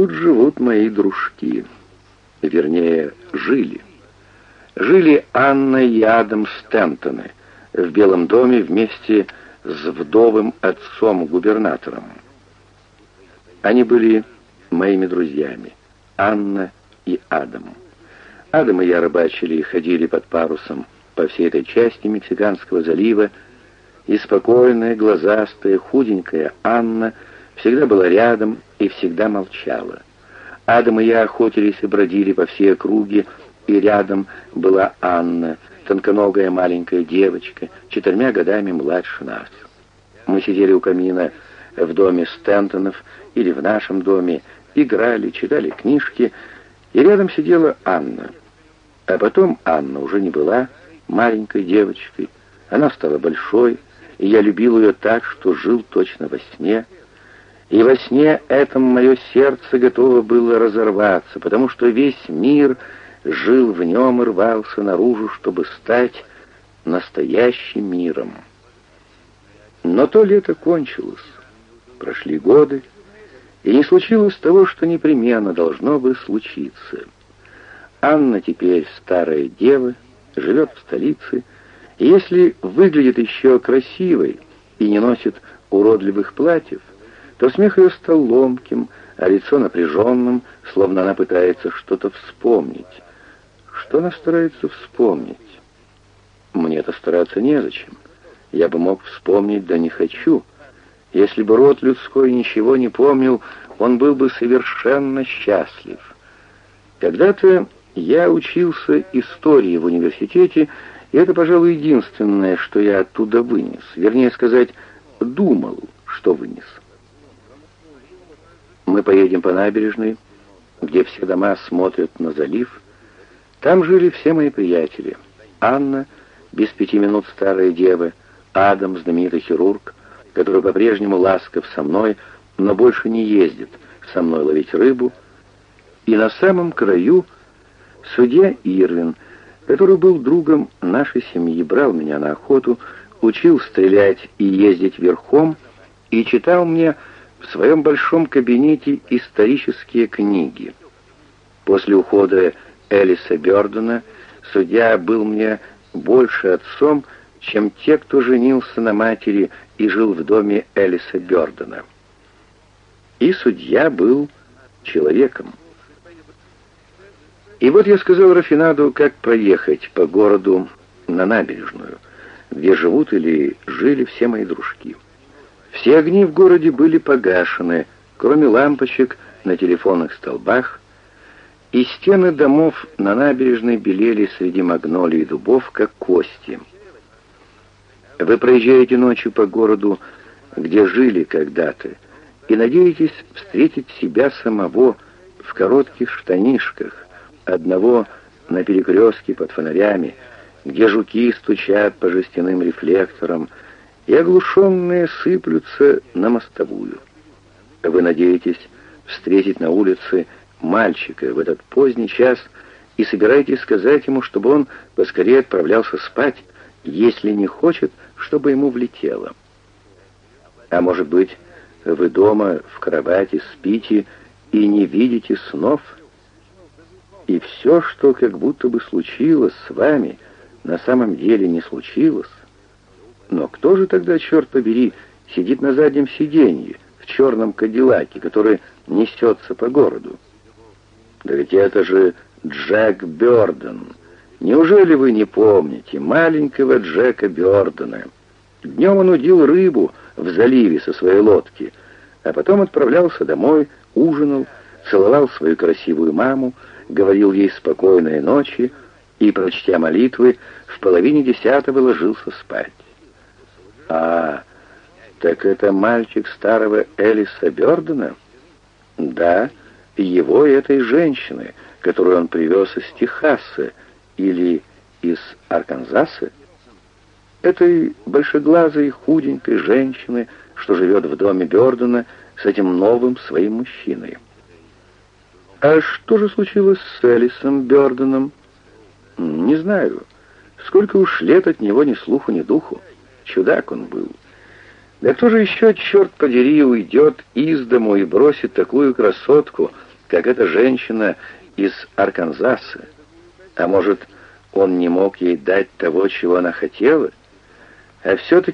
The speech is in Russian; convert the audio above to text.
тут живут мои дружки. Вернее, жили. Жили Анна и Адам Стентоны в Белом доме вместе с вдовым отцом-губернатором. Они были моими друзьями, Анна и Адам. Адам и я рыбачили и ходили под парусом по всей этой части Мексиканского залива, и спокойная, глазастая, худенькая Анна всегда была рядом и всегда молчала. Адам и я охотились и бродили по всей округе, и рядом была Анна, тонконогая маленькая девочка, четырьмя годами младше нас. Мы сидели у камина в доме Стентонов или в нашем доме, играли, читали книжки, и рядом сидела Анна. А потом Анна уже не была маленькой девочкой, она стала большой, и я любил ее так, что жил точно во сне. И во сне этом мое сердце готово было разорваться, потому что весь мир жил в нем и рвался наружу, чтобы стать настоящим миром. Но то лето кончилось. Прошли годы, и не случилось того, что непременно должно бы случиться. Анна теперь старая дева, живет в столице, и если выглядит еще красивой и не носит уродливых платьев, то смех ее стал ломким, а лицо напряженным, словно она пытается что-то вспомнить. Что она старается вспомнить? Мне-то стараться незачем. Я бы мог вспомнить, да не хочу. Если бы род людской ничего не помнил, он был бы совершенно счастлив. Когда-то я учился истории в университете, и это, пожалуй, единственное, что я оттуда вынес. Вернее сказать, думал, что вынес. Мы поедем по набережной, где все дома смотрят на залив. Там жили все мои приятели. Анна, без пяти минут старая дева, Адам, знаменитый хирург, который по-прежнему ласков со мной, но больше не ездит со мной ловить рыбу. И на самом краю судья Ирвин, который был другом нашей семьи, брал меня на охоту, учил стрелять и ездить верхом и читал мне в своем большом кабинете исторические книги. После ухода Элиса Бёрдена судья был мне больше отцом, чем те, кто женился на матери и жил в доме Элиса Бёрдена. И судья был человеком. И вот я сказал Рафинаду, как проехать по городу на набережную, где живут или жили все мои дружки. Все огни в городе были погашены, кроме лампочек на телефонных столбах, и стены домов на набережной белели среди магнолий и дубов, как кости. Вы проезжаете ночью по городу, где жили когда-то, и надеетесь встретить себя самого в коротких штанишках, одного на перекрестке под фонарями, где жуки стучат по жестяным рефлекторам, и оглушенные сыплются на мостовую. Вы надеетесь встретить на улице мальчика в этот поздний час и собираетесь сказать ему, чтобы он поскорее отправлялся спать, если не хочет, чтобы ему влетело. А может быть, вы дома в кровати спите и не видите снов? И все, что как будто бы случилось с вами, на самом деле не случилось? Но кто же тогда, черт побери, сидит на заднем сиденье, в черном кадиллаке, который несется по городу? Да ведь это же Джек Бёрден. Неужели вы не помните маленького Джека Бёрдена? Днем он удил рыбу в заливе со своей лодки, а потом отправлялся домой, ужинал, целовал свою красивую маму, говорил ей спокойной ночи и, прочтя молитвы, в половине десятого ложился спать. «А, так это мальчик старого Элиса Бёрдена?» «Да, его и этой женщины, которую он привез из Техаса или из Арканзаса?» Этой большеглазой худенькой женщины, что живет в доме Бёрдена с этим новым своим мужчиной. А что же случилось с Элисом Бёрденом? Не знаю. Сколько уж лет от него ни слуху, ни духу. Чудак он был. Да кто же еще, черт подери, уйдет из дому и бросит такую красотку, как эта женщина из Арканзаса. А может, он не мог ей дать того, чего она хотела? А все-таки